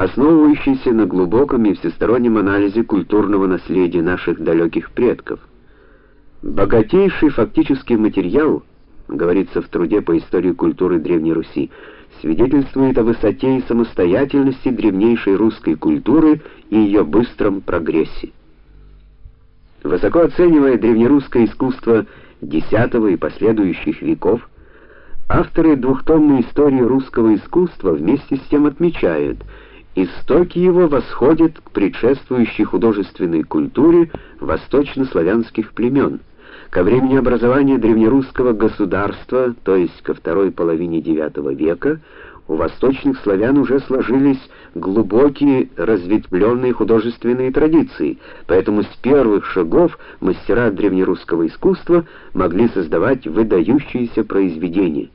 основывающийся на глубоком и всестороннем анализе культурного наследия наших далеких предков. Богатейший фактический материал, говорится в труде по истории культуры Древней Руси, свидетельствует о высоте и самостоятельности древнейшей русской культуры и ее быстром прогрессе. Высоко оценивая древнерусское искусство X и последующих веков, авторы двухтомной истории русского искусства вместе с тем отмечают, истоки его восходят к предшествующей художественной культуре восточнославянских племен, ко времени образования древнерусского государства, то есть ко второй половине IX века, у восточных славян уже сложились глубокие разветвленные художественные традиции, поэтому с первых шагов мастера древнерусского искусства могли создавать выдающиеся произведения.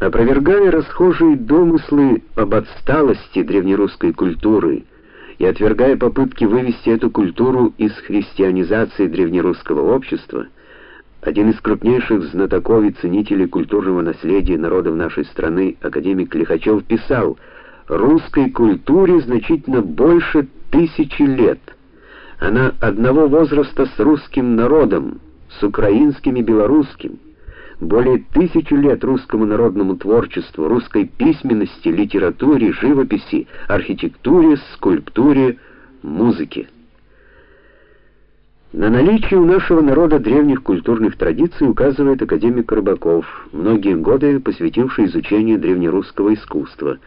Опровергая расхожие домыслы об отсталости древнерусской культуры и отвергая попытки вывести эту культуру из христианизации древнерусского общества, один из крупнейших знатоков и ценителей культурного наследия народов нашей страны, академик Лихачев, писал: "Русской культуре значительно больше тысячи лет. Она одного возраста с русским народом, с украинским и белорусским. Более тысячи лет русскому народному творчеству, русской письменности, литературе, живописи, архитектуре, скульптуре, музыке". На наличие у нашего народа древних культурных традиций указывает академик Рыбаков, многие годы посвятивший изучению древнерусского искусства.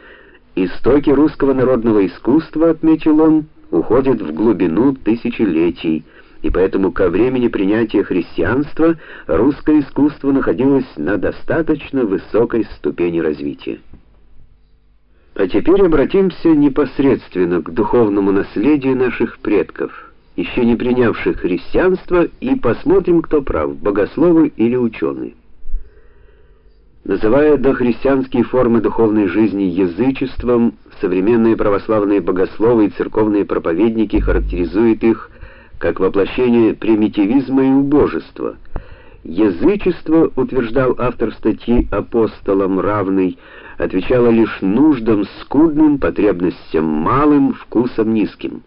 Истоки русского народного искусства, отметил он, уходят в глубину тысячелетий, и поэтому ко времени принятия христианства русское искусство находилось на достаточно высокой ступени развития. А теперь обратимся непосредственно к духовному наследию наших предков еще не принявших христианство, и посмотрим, кто прав, богословы или ученые. Называя дохристианские формы духовной жизни язычеством, современные православные богословы и церковные проповедники характеризуют их как воплощение примитивизма и убожества. Язычество, утверждал автор статьи апостолом равный, отвечало лишь нуждам скудным, потребностям малым, вкусам низким.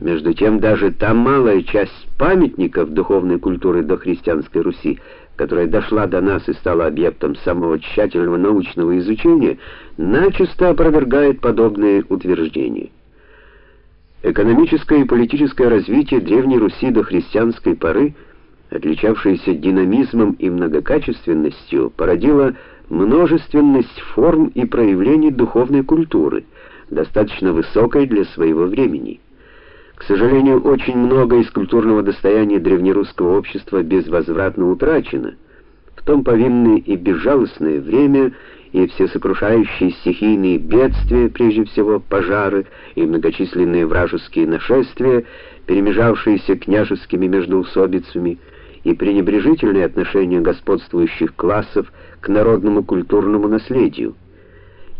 Между тем даже та малая часть памятников духовной культуры дохристианской Руси, которая дошла до нас и стала объектом самого тщательного научного изучения, начисто опровергает подобные утверждения. Экономическое и политическое развитие древней Руси до христианской поры, отличавшееся динамизмом и многокачественностью, породило множественность форм и проявлений духовной культуры, достаточно высокой для своего времени. К сожалению, очень многое из культурного достояния древнерусского общества безвозвратно утрачено. Том повинны и безжалостное время, и всесокрушающие стихийные бедствия, прежде всего пожары и многочисленные вражеские нашествия, перемежавшиеся княжескими междоусобицами, и пренебрежительное отношение господствующих классов к народному культурному наследию.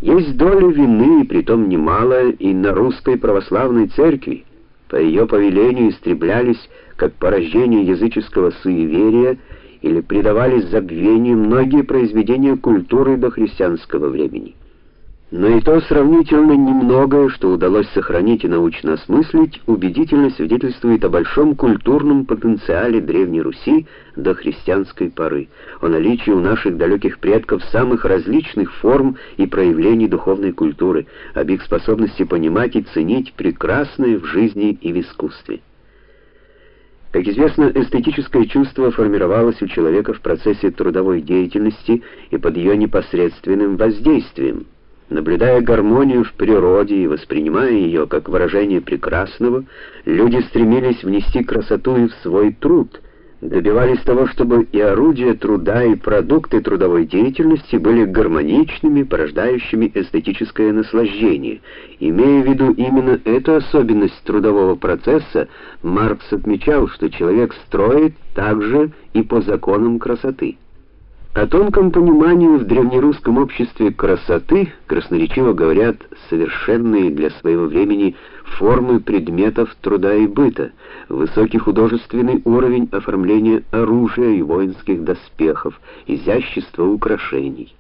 Есть доля вины, и притом немало, и на русской православной церкви. По ее повелению истреблялись, как порождение языческого суеверия, или предавались забвению многие произведения культуры до христианского времени. Но и то сравнительно немногое, что удалось сохранить и научно осмыслить, убедительно свидетельствует о большом культурном потенциале Древней Руси до христианской поры, о наличии у наших далеких предков самых различных форм и проявлений духовной культуры, об их способности понимать и ценить прекрасное в жизни и в искусстве. Как известно, эстетическое чувство формировалось у человека в процессе трудовой деятельности и под ее непосредственным воздействием. Наблюдая гармонию в природе и воспринимая ее как выражение прекрасного, люди стремились внести красоту и в свой труд, добивались того, чтобы и орудия труда, и продукты трудовой деятельности были гармоничными, порождающими эстетическое наслаждение. Имея в виду именно эту особенность трудового процесса, Маркс отмечал, что человек строит также и по законам красоты. О тонком понимании в древнерусском обществе красоты красноречиво говорят совершенные для своего времени формы предметов труда и быта, высокий художественный уровень оформления оружия и воинских доспехов, изящество украшений.